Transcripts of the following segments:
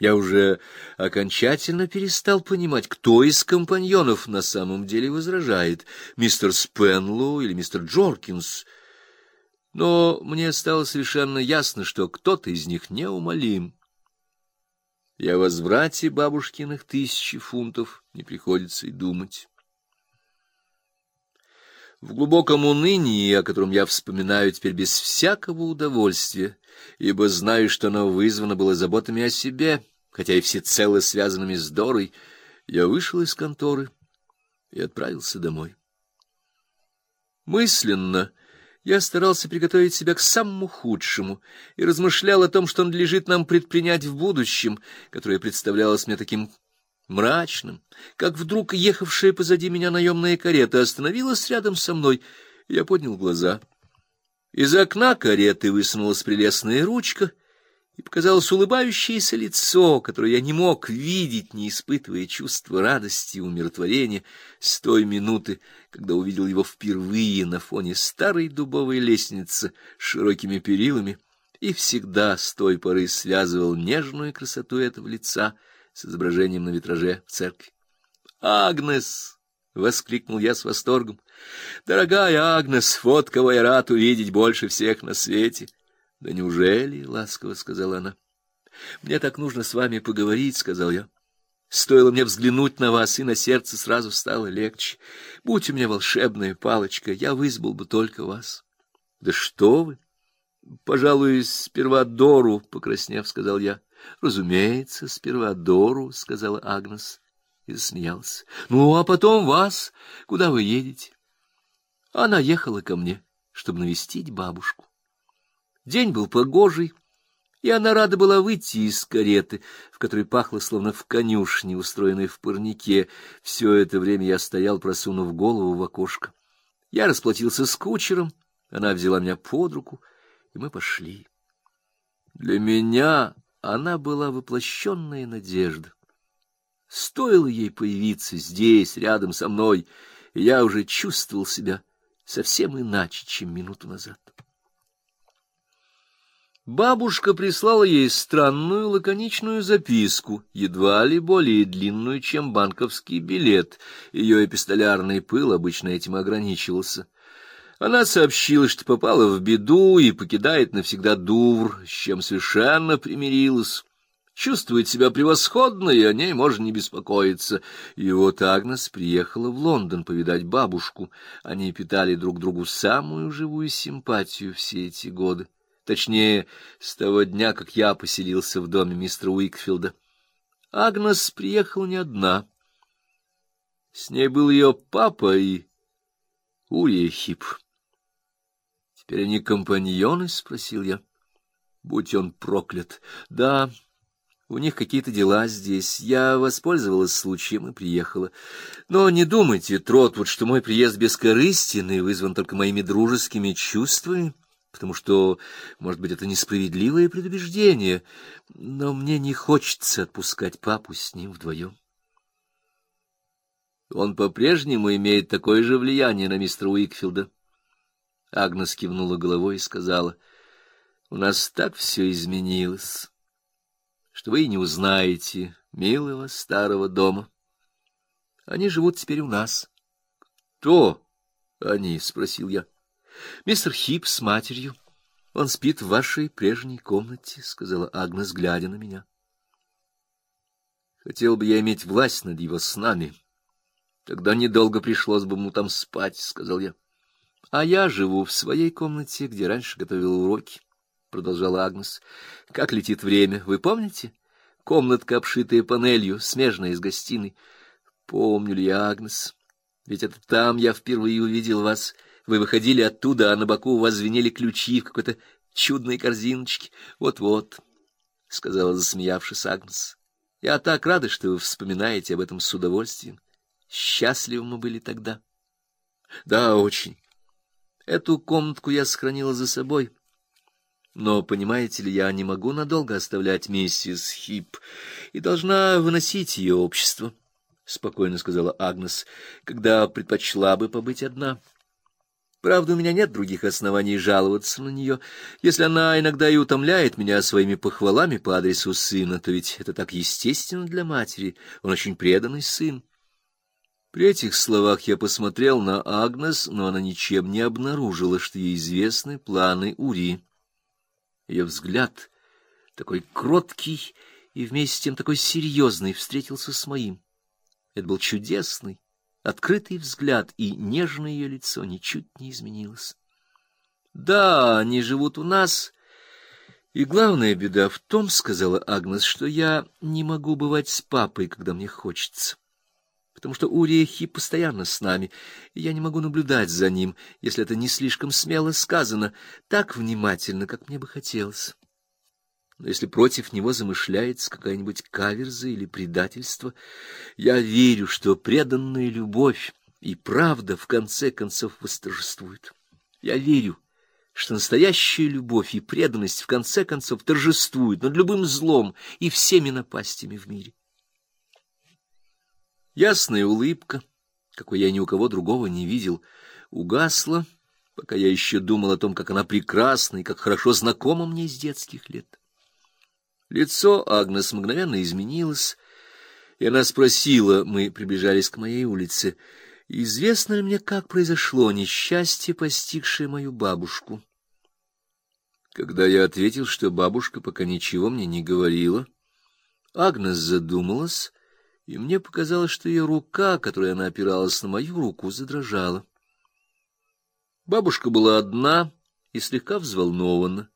Я уже окончательно перестал понимать, кто из компаньонов на самом деле возражает, мистер Спенлоу или мистер Джоркинс. Но мне стало совершенно ясно, что кто-то из них неумолим. И о возврате бабушкиных тысячи фунтов не приходится и думать. В глубоком унынии, о котором я вспоминаю теперь без всякого удовольствия, ибо знаю, что оно вызвано было заботами о себе, хотя и всецело связанными с Дорой, я вышел из конторы и отправился домой. Мысленно я старался приготовить себя к самому худшему и размышлял о том, что надлежит нам предпринять в будущем, которое представлялось мне таким мрачным, как вдруг ехавшая позади меня наемная карета остановилась рядом со мной. Я поднял глаза. Из окна кареты высунулась прелестная ручка, и показалось улыбающееся лицо, которое я не мог видеть, не испытывая чувства радости и умиротворения с той минуты, когда увидел его впервые на фоне старой дубовой лестницы с широкими перилами, и всегда с той поры связывал нежную красоту этого лица — с изображением на витраже в церкви. «Агнес!» — воскликнул я с восторгом. «Дорогая Агнес, вот кого я рад увидеть больше всех на свете!» «Да неужели?» — ласково сказала она. «Мне так нужно с вами поговорить», — сказал я. Стоило мне взглянуть на вас, и на сердце сразу стало легче. Будь у меня волшебная палочка, я вызвал бы только вас. — Да что вы! — Пожалуй, сперва Дору, — покраснев, сказал я. — Разумеется, сперва Дору, — сказала Агнес и засмеялась. — Ну, а потом вас. Куда вы едете? Она ехала ко мне, чтобы навестить бабушку. День был погожий, и она рада была выйти из кареты, в которой пахло словно в конюшне, устроенной в парнике. Все это время я стоял, просунув голову в окошко. Я расплатился с кучером, она взяла меня под руку, и мы пошли. Для меня она была воплощенная надежда. Стоило ей появиться здесь, рядом со мной, я уже чувствовал себя совсем иначе, чем минуту назад. Бабушка прислала ей странную лаконичную записку, едва ли более длинную, чем банковский билет. Ее эпистолярный пыл обычно этим ограничивался — она сообщила, что попала в беду и покидает навсегда Дувр, с чем совершенно примирилась. Чувствует себя превосходно, и о ней можно не беспокоиться. И вот Агнес приехала в Лондон повидать бабушку. Они питали друг другу самую живую симпатию все эти годы. Точнее, с того дня, как я поселился в доме мистера Уикфилда. Агнес приехала не одна. С ней был ее папа и Урия Хип. Теперь они компаньоны? — спросил я. — Будь он проклят. — Да, у них какие-то дела здесь. Я воспользовалась случаем и приехала. Но не думайте, Тротвуд, что мой приезд бескорыстен и вызван только моими дружескими чувствами, потому что, может быть, это несправедливое предубеждение, но мне не хочется отпускать папу с ним вдвоем. Он по-прежнему имеет такое же влияние на мистера Уикфилда. Агнес кивнула головой и сказала, — У нас так все изменилось, что вы и не узнаете милого старого дома. Они живут теперь у нас. — Кто они? — спросил я. — Мистер Хип с матерью. Он спит в вашей прежней комнате, — сказала Агнес, глядя на меня. Хотел бы я иметь власть над его снами. Тогда недолго пришлось бы ему там спать, — сказал я. — А я живу в своей комнате, где раньше готовил уроки, — продолжала Агнес. — Как летит время, вы помните? Комнатка, обшитая панелью, смежная с гостиной. Помню ли я, Агнес? Ведь это там я впервые увидел вас. Вы выходили оттуда, а на боку у вас звенели ключи в какой-то чудной корзиночке. Вот-вот, — сказала, засмеявшись Агнес. — Я так рада, что вы вспоминаете об этом с удовольствием. Счастливы мы были тогда. — Да, очень. Эту комнатку я сохранила за собой. Но, понимаете ли, я не могу надолго оставлять миссис Хип и должна выносить ее общество, — спокойно сказала Агнес, — когда предпочла бы побыть одна. Правда, у меня нет других оснований жаловаться на нее. Если она иногда и утомляет меня своими похвалами по адресу сына, то ведь это так естественно для матери. Он очень преданный сын. При этих словах я посмотрел на Агнес, но она ничем не обнаружила, что ей известны планы Ури. Ее взгляд, такой кроткий и вместе с тем такой серьезный, встретился с моим. Это был чудесный, открытый взгляд, и нежное ее лицо ничуть не изменилось. Да, они живут у нас, и главная беда в том, сказала Агнес, что я не могу бывать с папой, когда мне хочется. Потому что Урехи постоянно с нами, и я не могу наблюдать за ним, если это не слишком смело сказано, так внимательно, как мне бы хотелось. Но если против него замышляется какая-нибудь каверза или предательство, я верю, что преданная любовь и правда в конце концов восторжествуют. Я верю, что настоящая любовь и преданность в конце концов торжествуют над любым злом и всеми напастями в мире. Ясная улыбка, какой я ни у кого другого не видел, угасла, пока я еще думал о том, как она прекрасна и как хорошо знакома мне с детских лет. Лицо Агнес мгновенно изменилось, и она спросила, мы приближались к моей улице, известно ли мне, как произошло несчастье, постигшее мою бабушку. Когда я ответил, что бабушка пока ничего мне не говорила, Агнес задумалась, и мне показалось, что ее рука, которой она опиралась на мою руку, задрожала. Бабушка была одна и слегка взволнована.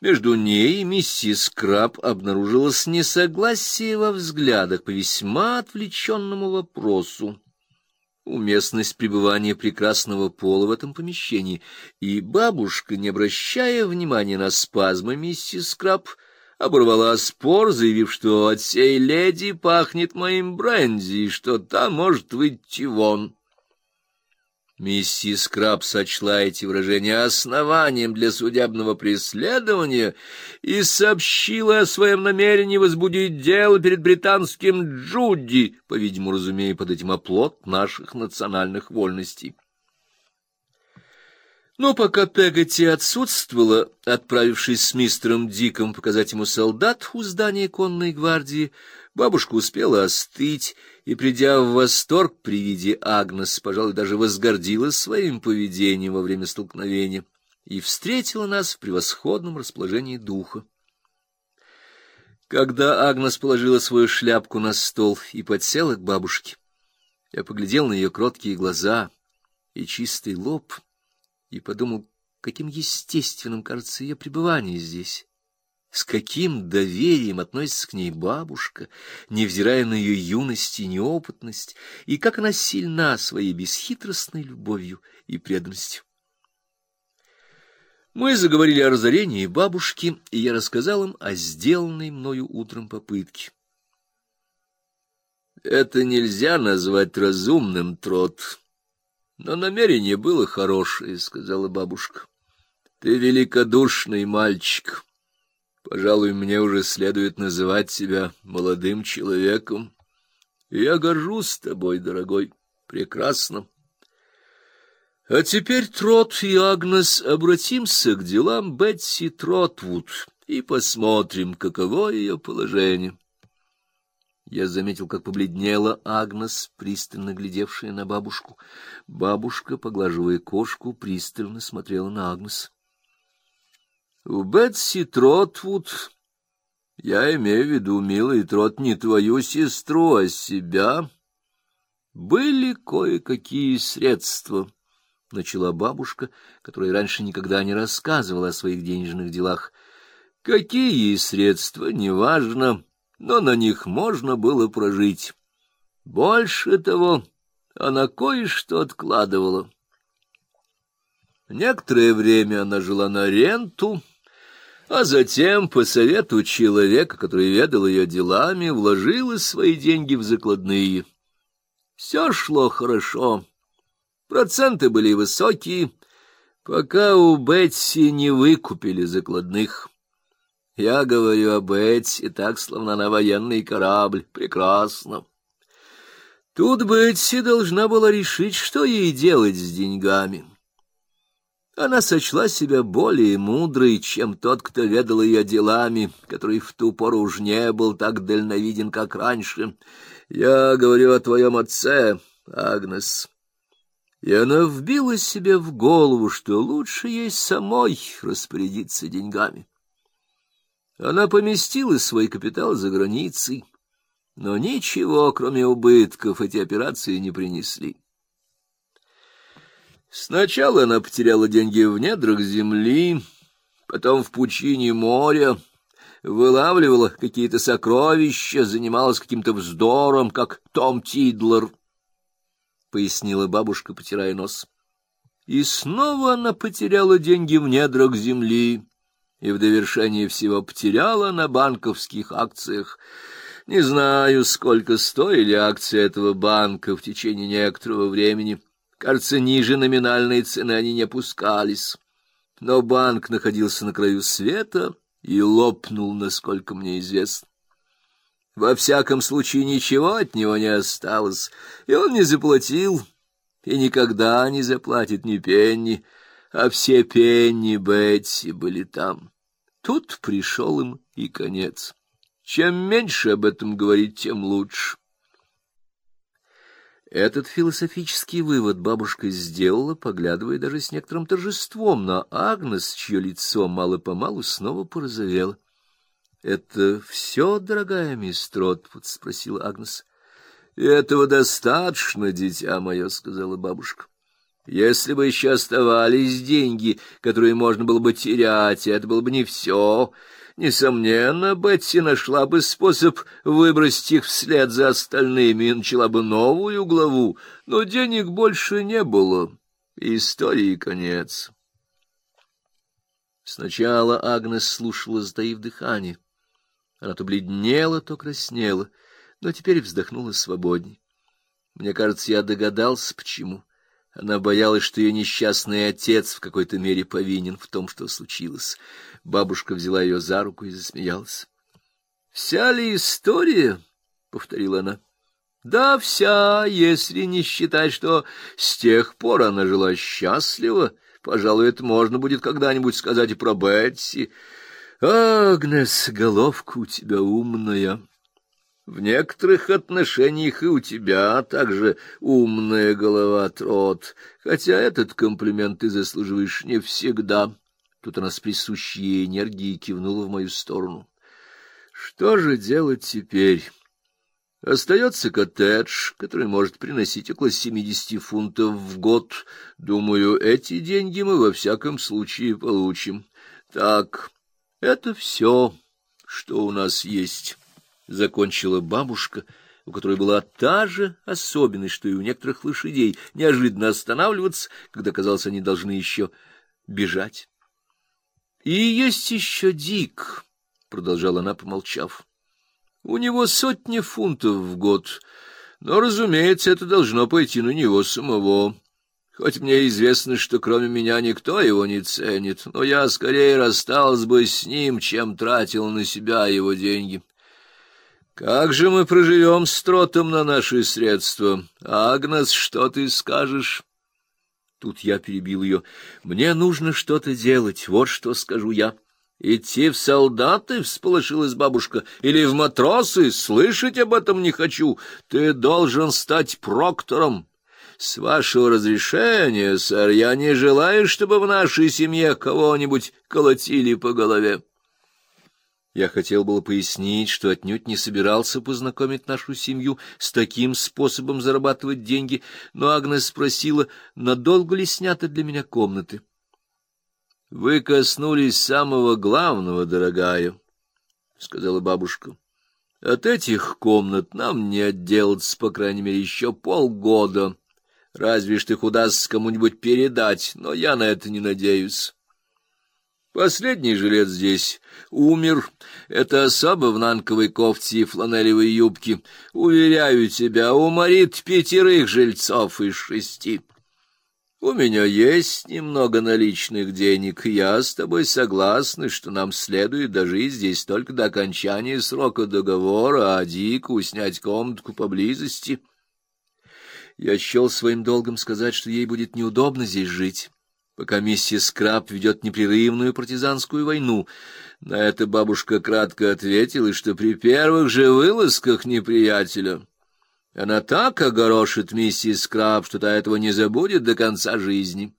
Между ней и миссис Краб обнаружилось несогласие во взглядах по весьма отвлеченному вопросу. Уместность пребывания прекрасного пола в этом помещении, и бабушка, не обращая внимания на спазмы миссис Краб, оборвала спор, заявив, что от сей леди пахнет моим бренди, и что та может выйти вон. Миссис Краб сочла эти выражения основанием для судебного преследования и сообщила о своем намерении возбудить дело перед британским Джуди, по-видимому, разумея под этим оплот наших национальных вольностей. Но пока Пегати отсутствовала, отправившись с мистером Диком показать ему солдат у здания конной гвардии, бабушка успела остыть, и, придя в восторг при виде Агнес, пожалуй, даже возгордилась своим поведением во время столкновения и встретила нас в превосходном расположении духа. Когда Агнес положила свою шляпку на стол и подсела к бабушке, я поглядел на ее кроткие глаза и чистый лоб и подумал, каким естественным кажется ее пребывание здесь. С каким доверием относится к ней бабушка, невзирая на ее юность и неопытность, и как она сильна своей бесхитростной любовью и преданностью. Мы заговорили о разорении бабушки, и я рассказал им о сделанной мною утром попытке. Это нельзя назвать разумным, Трот, но намерение было хорошее, — сказала бабушка. Ты великодушный мальчик. Пожалуй, мне уже следует называть себя молодым человеком. я горжусь тобой, дорогой, прекрасно. А теперь, Трот и Агнес, обратимся к делам Бетси Тротвуд и посмотрим, каково ее положение. Я заметил, как побледнела Агнес, пристально глядевшая на бабушку. Бабушка, поглаживая кошку, пристально смотрела на Агнес. У Бетси Тротвуд, я имею в виду, милый Трот, не твою сестру, а себя, были кое-какие средства, — начала бабушка, которая раньше никогда не рассказывала о своих денежных делах. Какие средства, неважно, но на них можно было прожить. Больше того, она кое-что откладывала. Некоторое время она жила на ренту, а затем, по совету человека, который ведал ее делами, вложила свои деньги в закладные. Все шло хорошо. Проценты были высокие, пока у Бетси не выкупили закладных. Я говорю об Бетси так, словно она военный корабль. Прекрасно. Тут Бетси должна была решить, что ей делать с деньгами. Она сочла себя более мудрой, чем тот, кто ведал ее делами, который в ту пору уж не был так дальновиден, как раньше. Я говорю о твоем отце, Агнес. И она вбила себе в голову, что лучше ей самой распорядиться деньгами. Она поместила свой капитал за границей, но ничего, кроме убытков, эти операции не принесли. Сначала она потеряла деньги в недрах земли, потом в пучине моря, вылавливала какие-то сокровища, занималась каким-то вздором, как Том Тидлер, — пояснила бабушка, потирая нос. И снова она потеряла деньги в недрах земли, и в довершение всего потеряла на банковских акциях. Не знаю, сколько стоили акции этого банка в течение некоторого времени — Кажется, ниже номинальной цены они не опускались. Но банк находился на краю света и лопнул, насколько мне известно. Во всяком случае, ничего от него не осталось, и он не заплатил, и никогда не заплатит ни пенни, а все пенни Бетси были там. Тут пришел им и конец. Чем меньше об этом говорить, тем лучше. Этот философический вывод бабушка сделала, поглядывая даже с некоторым торжеством на Агнес, чье лицо мало-помалу снова порозовело. — Это все, дорогая мисс Тротвуд? — спросила Агнес. — Этого достаточно, дитя мое, — сказала бабушка. — Если бы еще оставались деньги, которые можно было бы терять, это было бы не все. Несомненно, Бетси нашла бы способ выбросить их вслед за остальными и начала бы новую главу, но денег больше не было. Истории конец. Сначала Агнес слушала, сдаив дыхание. Она то бледнела, то краснела, но теперь вздохнула свободней. Мне кажется, я догадался, почему. Она боялась, что ее несчастный отец в какой-то мере повинен в том, что случилось. Бабушка взяла ее за руку и засмеялась. — Вся ли история? — повторила она. — Да, вся, если не считать, что с тех пор она жила счастливо. Пожалуй, это можно будет когда-нибудь сказать и про Бетси. Агнес, головка у тебя умная. В некоторых отношениях и у тебя также умная голова, Трот, хотя этот комплимент ты заслуживаешь не всегда. Тут она с присущей энергией кивнула в мою сторону. Что же делать теперь? Остается коттедж, который может приносить около семидесяти фунтов в год. Думаю, эти деньги мы во всяком случае получим. Так, это все, что у нас есть, — закончила бабушка, у которой была та же особенность, что и у некоторых лошадей, неожиданно останавливаться, когда, казалось, они должны еще бежать. — И есть еще Дик, — продолжала она, помолчав. — У него сотни фунтов в год, но, разумеется, это должно пойти на него самого. Хоть мне известно, что кроме меня никто его не ценит, но я скорее расстался бы с ним, чем тратил на себя его деньги. Как же мы проживем с тротом на наши средства? Агнес, что ты скажешь? Тут я перебил ее. Мне нужно что-то делать, вот что скажу я. Идти в солдаты, всполошилась бабушка, или в матросы, слышать об этом не хочу. Ты должен стать проктором. С вашего разрешения, сэр, я не желаю, чтобы в нашей семье кого-нибудь колотили по голове. Я хотел было пояснить, что отнюдь не собирался познакомить нашу семью с таким способом зарабатывать деньги, но Агнес спросила, надолго ли сняты для меня комнаты. — Вы коснулись самого главного, дорогая, — сказала бабушка. — От этих комнат нам не отделаться, по крайней мере, еще полгода. Разве ж их удастся кому-нибудь передать, но я на это не надеюсь. Последний жилец здесь умер. Это особо в нанковой кофте и фланелевой юбке. Уверяю тебя, уморит пятерых жильцов из шести. У меня есть немного наличных денег, я с тобой согласна, что нам следует дожить здесь только до окончания срока договора, а Дику снять комнатку поблизости. Я счел своим долгом сказать, что ей будет неудобно здесь жить пока миссис Краб ведет непрерывную партизанскую войну. На это бабушка кратко ответила, что при первых же вылазках неприятеля она так огорошит миссис Краб, что та этого не забудет до конца жизни.